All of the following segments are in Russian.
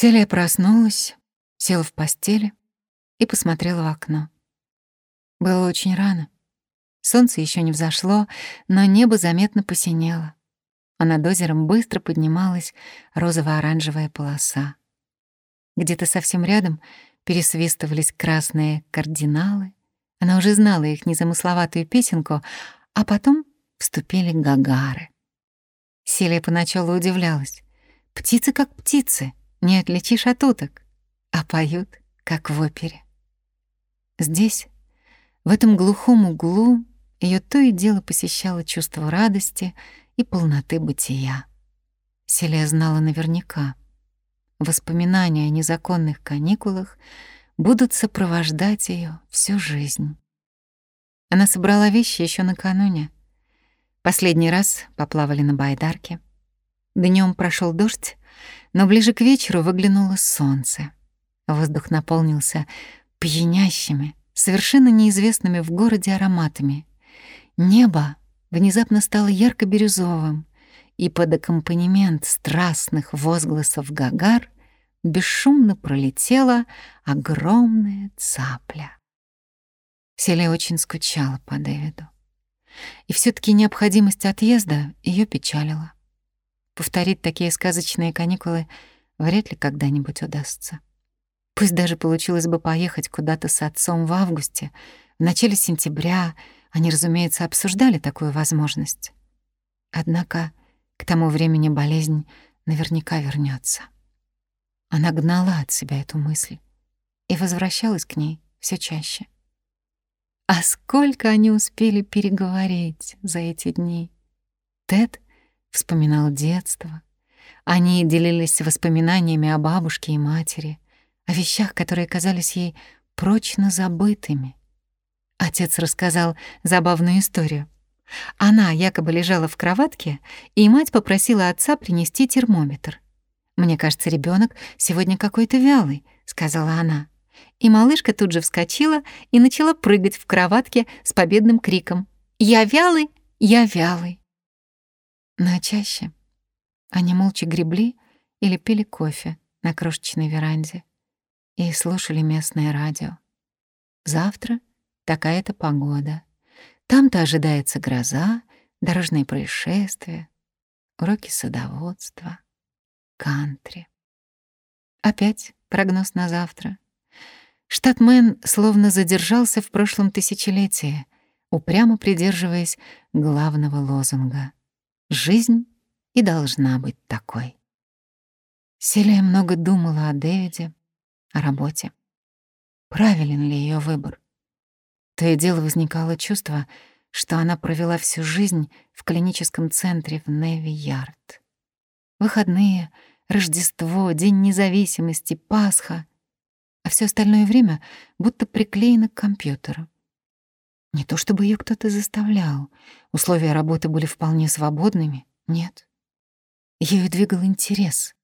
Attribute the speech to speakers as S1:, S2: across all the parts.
S1: Селия проснулась, села в постели и посмотрела в окно. Было очень рано. Солнце еще не взошло, но небо заметно посинело, а над озером быстро поднималась розово-оранжевая полоса. Где-то совсем рядом пересвистывались красные кардиналы. Она уже знала их незамысловатую песенку, а потом вступили гагары. Селия поначалу удивлялась. Птицы как птицы, не отличишь от уток, а поют, как в опере. Здесь, в этом глухом углу, ее то и дело посещало чувство радости и полноты бытия. Селия знала наверняка. Воспоминания о незаконных каникулах будут сопровождать ее всю жизнь. Она собрала вещи еще накануне. Последний раз поплавали на байдарке. Днем прошел дождь, но ближе к вечеру выглянуло солнце. Воздух наполнился пьянящими, совершенно неизвестными в городе ароматами. Небо внезапно стало ярко-бирюзовым, и под аккомпанемент страстных возгласов гагар бесшумно пролетела огромная цапля. Селия очень скучала по Дэвиду. И все таки необходимость отъезда ее печалила. Повторить такие сказочные каникулы вряд ли когда-нибудь удастся. Пусть даже получилось бы поехать куда-то с отцом в августе, в начале сентября, они, разумеется, обсуждали такую возможность. Однако к тому времени болезнь наверняка вернется. Она гнала от себя эту мысль и возвращалась к ней все чаще. А сколько они успели переговорить за эти дни. Тед вспоминал детство. Они делились воспоминаниями о бабушке и матери, о вещах, которые казались ей прочно забытыми. Отец рассказал забавную историю. Она якобы лежала в кроватке, и мать попросила отца принести термометр. «Мне кажется, ребенок сегодня какой-то вялый», — сказала она. И малышка тут же вскочила и начала прыгать в кроватке с победным криком. «Я вялый! Я вялый!» Но чаще они молча гребли или пили кофе на крошечной веранде и слушали местное радио. Завтра такая-то погода. Там-то ожидается гроза, дорожные происшествия, уроки садоводства, кантри. Опять прогноз на завтра. Штат Мэн словно задержался в прошлом тысячелетии, упрямо придерживаясь главного лозунга — Жизнь и должна быть такой. Селия много думала о Дэвиде, о работе. Правилен ли ее выбор? То и дело возникало чувство, что она провела всю жизнь в клиническом центре в Неви-Ярд. Выходные, Рождество, День независимости, Пасха, а все остальное время будто приклеено к компьютеру. Не то чтобы ее кто-то заставлял. Условия работы были вполне свободными. Нет. Ею двигал интерес.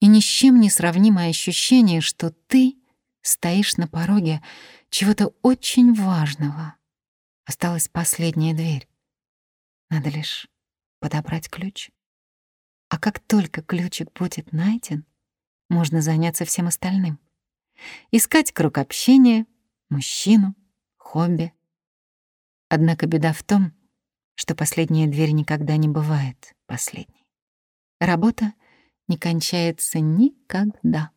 S1: И ни с чем не сравнимое ощущение, что ты стоишь на пороге чего-то очень важного. Осталась последняя дверь. Надо лишь подобрать ключ. А как только ключик будет найден, можно заняться всем остальным. Искать круг общения, мужчину, хобби, Однако беда в том, что последняя дверь никогда не бывает последней. Работа не кончается никогда.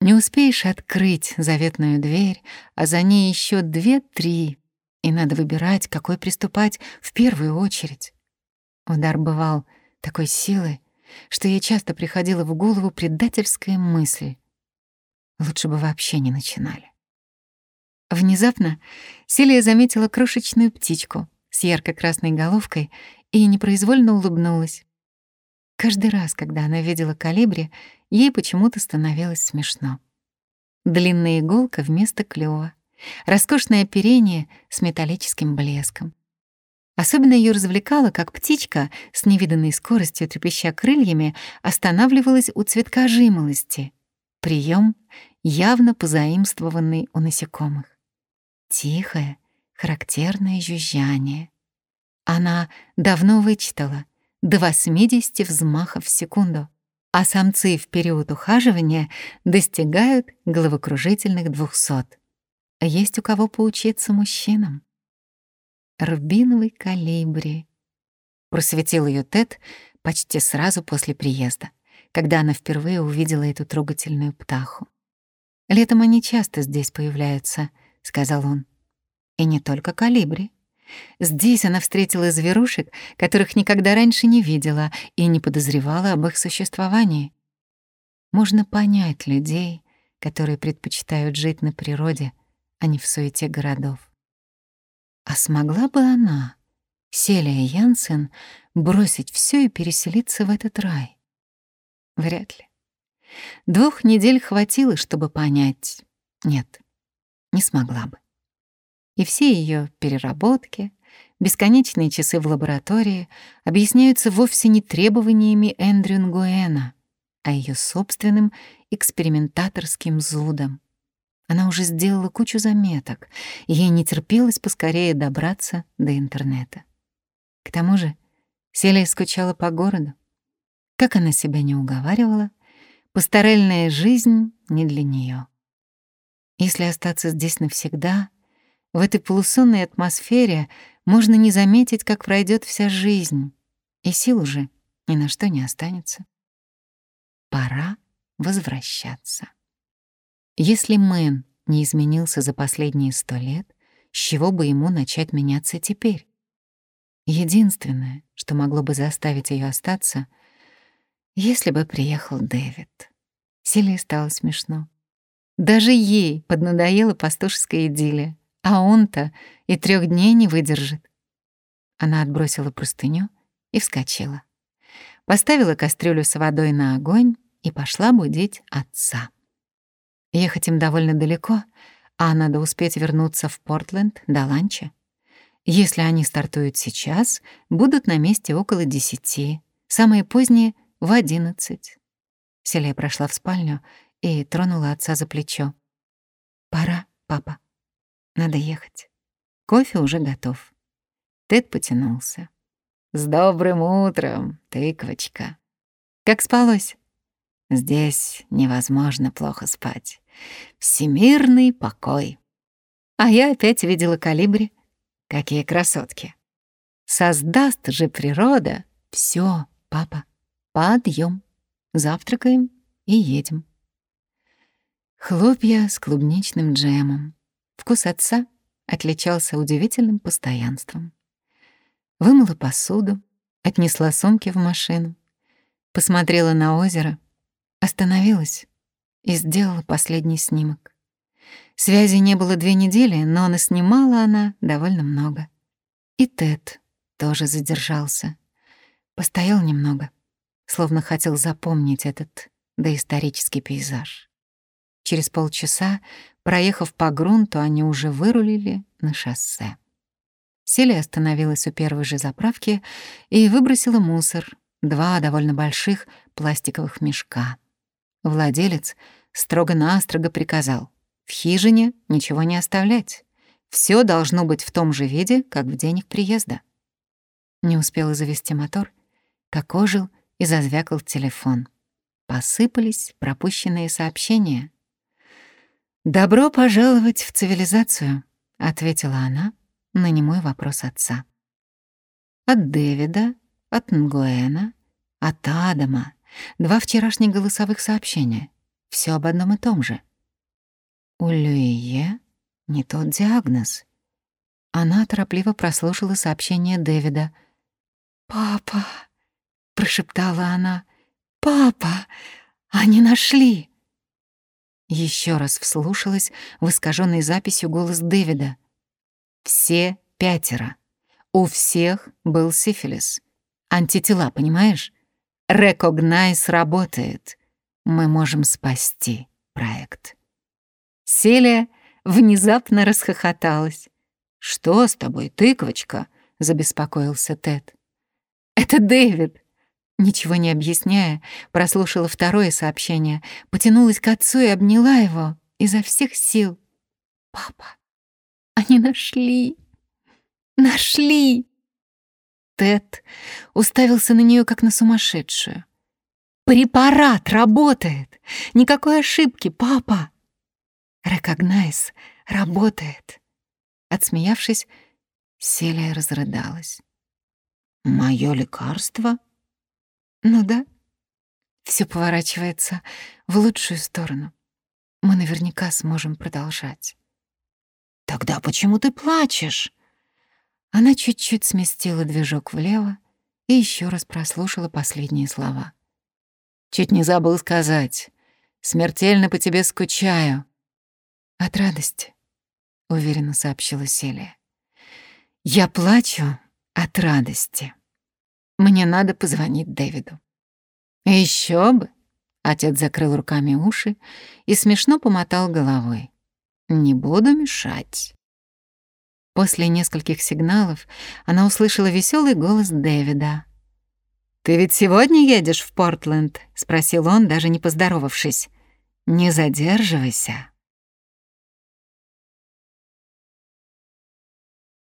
S1: Не успеешь открыть заветную дверь, а за ней еще две-три, и надо выбирать, какой приступать в первую очередь. Удар бывал такой силы, что ей часто приходила в голову предательская мысль. Лучше бы вообще не начинали. Внезапно Селия заметила крошечную птичку с ярко-красной головкой и непроизвольно улыбнулась. Каждый раз, когда она видела калибри, ей почему-то становилось смешно. Длинная иголка вместо клюва, роскошное оперение с металлическим блеском. Особенно ее развлекало, как птичка с невиданной скоростью, трепеща крыльями, останавливалась у цветка жимолости. Прием, явно позаимствованный у насекомых. Тихое, характерное жужжание. Она давно вычитала до 80 взмахов в секунду. а самцы в период ухаживания достигают головокружительных 200. Есть у кого поучиться мужчинам. Рубиновый калибри. Просветил ее Тед почти сразу после приезда, когда она впервые увидела эту трогательную птаху. «Летом они часто здесь появляются», — сказал он. «И не только калибри. Здесь она встретила зверушек, которых никогда раньше не видела и не подозревала об их существовании. Можно понять людей, которые предпочитают жить на природе, а не в суете городов. А смогла бы она, Селия Янсен, бросить все и переселиться в этот рай? Вряд ли. Двух недель хватило, чтобы понять. Нет, не смогла бы и все ее переработки, бесконечные часы в лаборатории объясняются вовсе не требованиями Эндрю Нгуэна, а ее собственным экспериментаторским зудом. Она уже сделала кучу заметок, и ей не терпелось поскорее добраться до интернета. К тому же Селия скучала по городу. Как она себя не уговаривала, пасторельная жизнь не для нее. Если остаться здесь навсегда, в этой полусонной атмосфере можно не заметить, как пройдет вся жизнь, и сил уже ни на что не останется. Пора возвращаться. Если Мэн не изменился за последние сто лет, с чего бы ему начать меняться теперь? Единственное, что могло бы заставить ее остаться, если бы приехал Дэвид. Селии стало смешно. Даже ей поднадоела пастушеская идиллия а он-то и трех дней не выдержит. Она отбросила простыню и вскочила. Поставила кастрюлю с водой на огонь и пошла будить отца. Ехать им довольно далеко, а надо успеть вернуться в Портленд до ланча. Если они стартуют сейчас, будут на месте около десяти, самые поздние — в одиннадцать. Селия прошла в спальню и тронула отца за плечо. «Пора, папа». Надо ехать. Кофе уже готов. Тед потянулся. «С добрым утром, тыквочка!» «Как спалось?» «Здесь невозможно плохо спать. Всемирный покой». А я опять видела калибри. Какие красотки. Создаст же природа. Все, папа, подъем. Завтракаем и едем. Хлопья с клубничным джемом. Вкус отца отличался удивительным постоянством. Вымыла посуду, отнесла сумки в машину, посмотрела на озеро, остановилась и сделала последний снимок. Связи не было две недели, но наснимала она довольно много. И Тед тоже задержался. Постоял немного, словно хотел запомнить этот доисторический пейзаж. Через полчаса Проехав по грунту, они уже вырулили на шоссе. Селия остановилась у первой же заправки и выбросила мусор, два довольно больших пластиковых мешка. Владелец строго-настрого приказал в хижине ничего не оставлять. Все должно быть в том же виде, как в день их приезда. Не успела завести мотор, как ожил и зазвякал телефон. Посыпались пропущенные сообщения. «Добро пожаловать в цивилизацию», — ответила она на немой вопрос отца. От Дэвида, от Нгуэна, от Адама. Два вчерашних голосовых сообщения. Все об одном и том же. У Люие не тот диагноз. Она торопливо прослушала сообщение Дэвида. «Папа», — прошептала она, — «папа, они нашли». Еще раз вслушалась в искаженной записью голос Дэвида. Все пятеро. У всех был сифилис. Антитела, понимаешь? Рекогнайз работает. Мы можем спасти проект. Селия внезапно расхохоталась. «Что с тобой, тыквочка?» — забеспокоился Тед. «Это Дэвид. Ничего не объясняя, прослушала второе сообщение, потянулась к отцу и обняла его изо всех сил. «Папа, они нашли! Нашли!» Тед уставился на нее как на сумасшедшую. Препарат работает! Никакой ошибки, папа!» «Рекогнайз работает!» Отсмеявшись, Селия разрыдалась.
S2: «Моё лекарство?»
S1: «Ну да. Все поворачивается в лучшую сторону. Мы наверняка сможем продолжать».
S2: «Тогда почему ты плачешь?»
S1: Она чуть-чуть сместила движок влево и еще раз прослушала последние слова.
S2: «Чуть не забыл сказать. Смертельно по тебе скучаю».
S1: «От радости», — уверенно сообщила Селия. «Я плачу от радости. Мне надо позвонить Дэвиду».
S2: Еще бы!» Отец закрыл руками уши и смешно помотал головой. «Не буду мешать».
S1: После нескольких сигналов она услышала веселый голос Дэвида.
S2: «Ты ведь сегодня едешь в Портленд?» — спросил он, даже не поздоровавшись. «Не задерживайся».